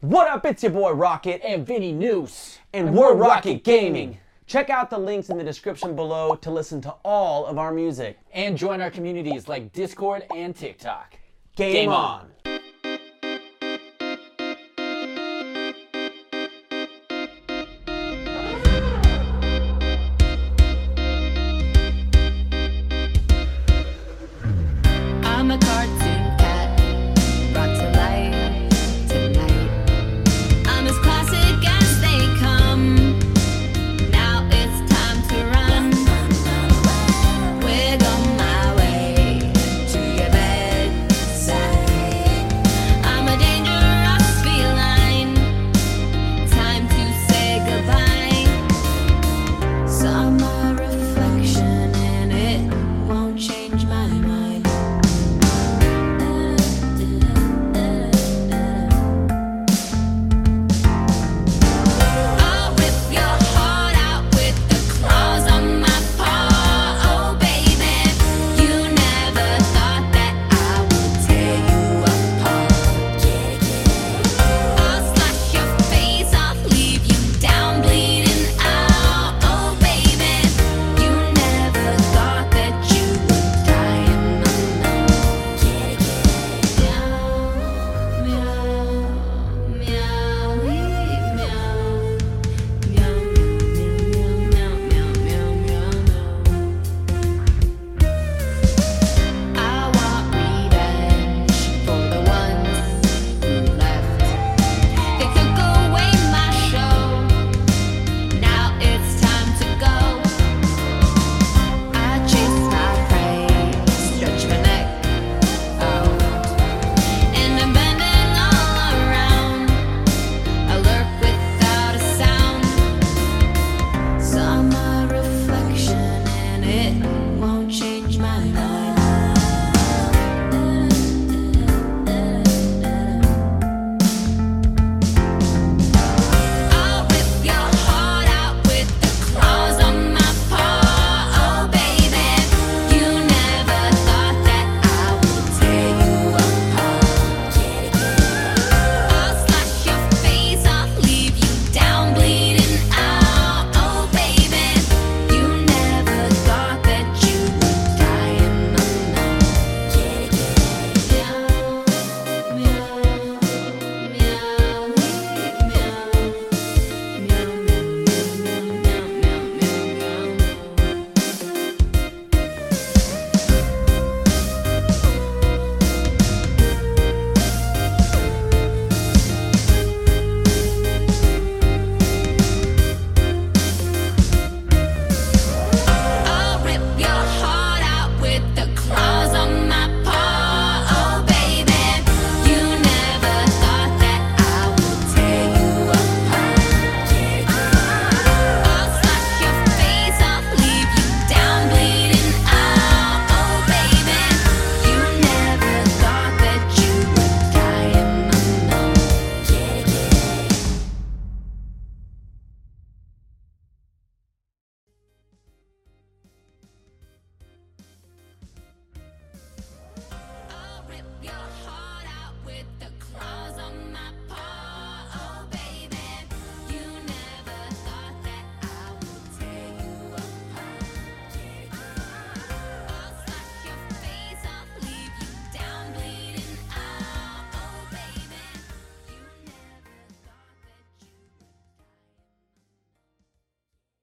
What up? It's your boy Rocket, And Vinny Noose. and we're Rocket Gaming. Check out the links in the description below to listen to all of our music. And join our communities like Discord and TikTok. Game, Game on.